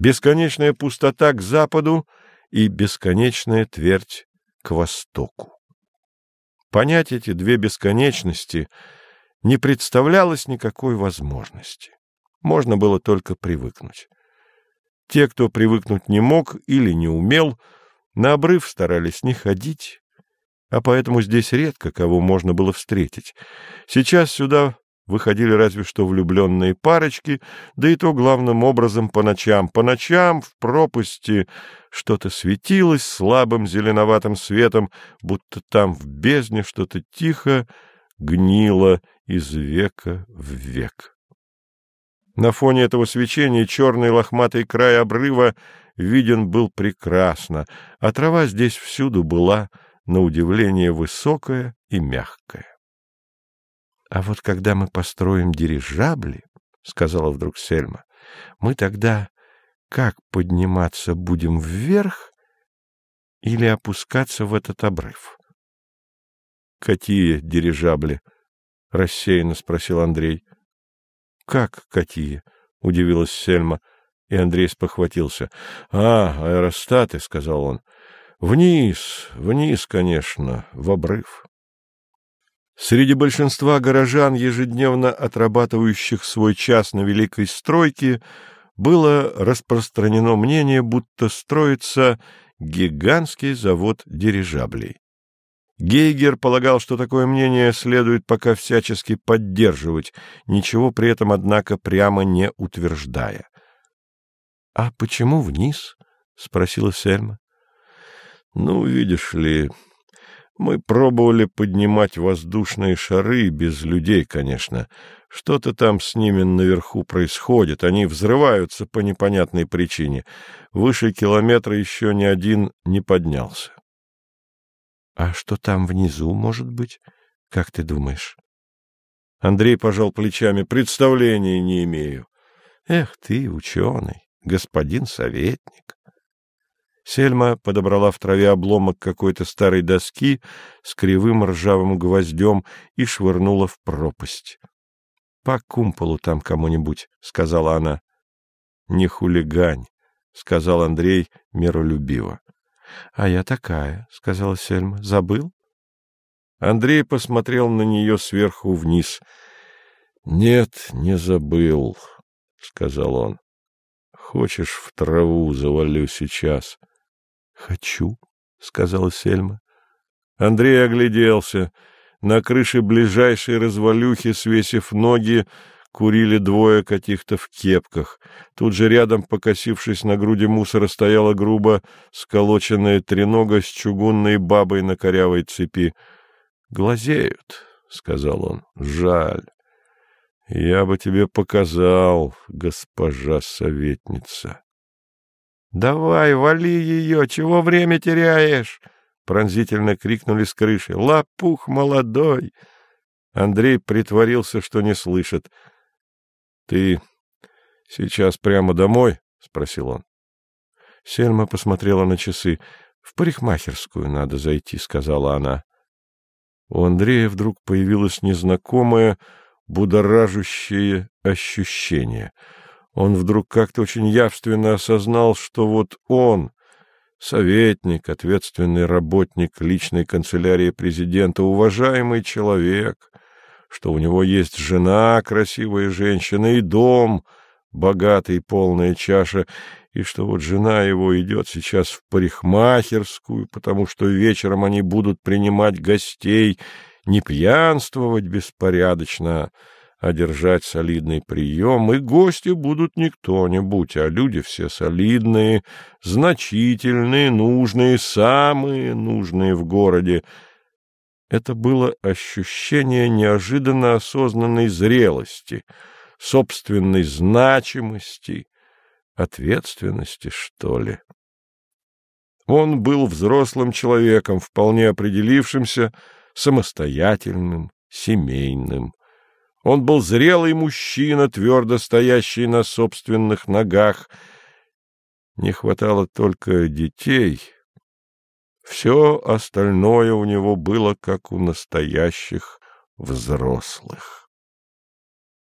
бесконечная пустота к западу и бесконечная твердь к востоку. Понять эти две бесконечности не представлялось никакой возможности. Можно было только привыкнуть. Те, кто привыкнуть не мог или не умел, на обрыв старались не ходить, а поэтому здесь редко кого можно было встретить. Сейчас сюда выходили разве что влюбленные парочки, да и то главным образом по ночам. По ночам в пропасти что-то светилось слабым зеленоватым светом, будто там в бездне что-то тихо гнило из века в век. На фоне этого свечения черный лохматый край обрыва виден был прекрасно, а трава здесь всюду была, на удивление, высокая и мягкая. — А вот когда мы построим дирижабли, — сказала вдруг Сельма, — мы тогда как подниматься будем вверх или опускаться в этот обрыв? — Какие дирижабли? — рассеянно спросил Андрей. — Как какие? — удивилась Сельма, и Андрей спохватился. — А, аэростаты, — сказал он. — Вниз, вниз, конечно, в обрыв. Среди большинства горожан, ежедневно отрабатывающих свой час на великой стройке, было распространено мнение, будто строится гигантский завод дирижаблей. Гейгер полагал, что такое мнение следует пока всячески поддерживать, ничего при этом, однако, прямо не утверждая. — А почему вниз? — спросила Сельма. — Ну, видишь ли, мы пробовали поднимать воздушные шары, без людей, конечно. Что-то там с ними наверху происходит, они взрываются по непонятной причине. Выше километра еще ни один не поднялся. — А что там внизу, может быть? Как ты думаешь? Андрей пожал плечами. — Представления не имею. — Эх ты, ученый, господин советник. Сельма подобрала в траве обломок какой-то старой доски с кривым ржавым гвоздем и швырнула в пропасть. — По кумполу там кому-нибудь, — сказала она. — Не хулигань, — сказал Андрей миролюбиво. — А я такая, — сказала Сельма. — Забыл? Андрей посмотрел на нее сверху вниз. — Нет, не забыл, — сказал он. — Хочешь, в траву завалю сейчас? — Хочу, — сказала Сельма. Андрей огляделся. На крыше ближайшей развалюхи, свесив ноги, курили двое каких-то в кепках. Тут же рядом, покосившись на груди мусора, стояла грубо сколоченная тренога с чугунной бабой на корявой цепи. — Глазеют, — сказал он. — Жаль. Я бы тебе показал, госпожа советница. — Давай, вали ее! Чего время теряешь? — пронзительно крикнули с крыши. — Лопух молодой! Андрей притворился, что не слышит. — Ты сейчас прямо домой? — спросил он. Сельма посмотрела на часы. — В парикмахерскую надо зайти, — сказала она. У Андрея вдруг появилось незнакомое, будоражущее ощущение — он вдруг как-то очень явственно осознал, что вот он, советник, ответственный работник личной канцелярии президента, уважаемый человек, что у него есть жена, красивая женщина, и дом, богатый, полная чаша, и что вот жена его идет сейчас в парикмахерскую, потому что вечером они будут принимать гостей, не пьянствовать беспорядочно, одержать солидный прием, и гости будут не кто-нибудь, а люди все солидные, значительные, нужные, самые нужные в городе. Это было ощущение неожиданно осознанной зрелости, собственной значимости, ответственности, что ли. Он был взрослым человеком, вполне определившимся, самостоятельным, семейным. Он был зрелый мужчина, твердо стоящий на собственных ногах. Не хватало только детей. Все остальное у него было как у настоящих взрослых.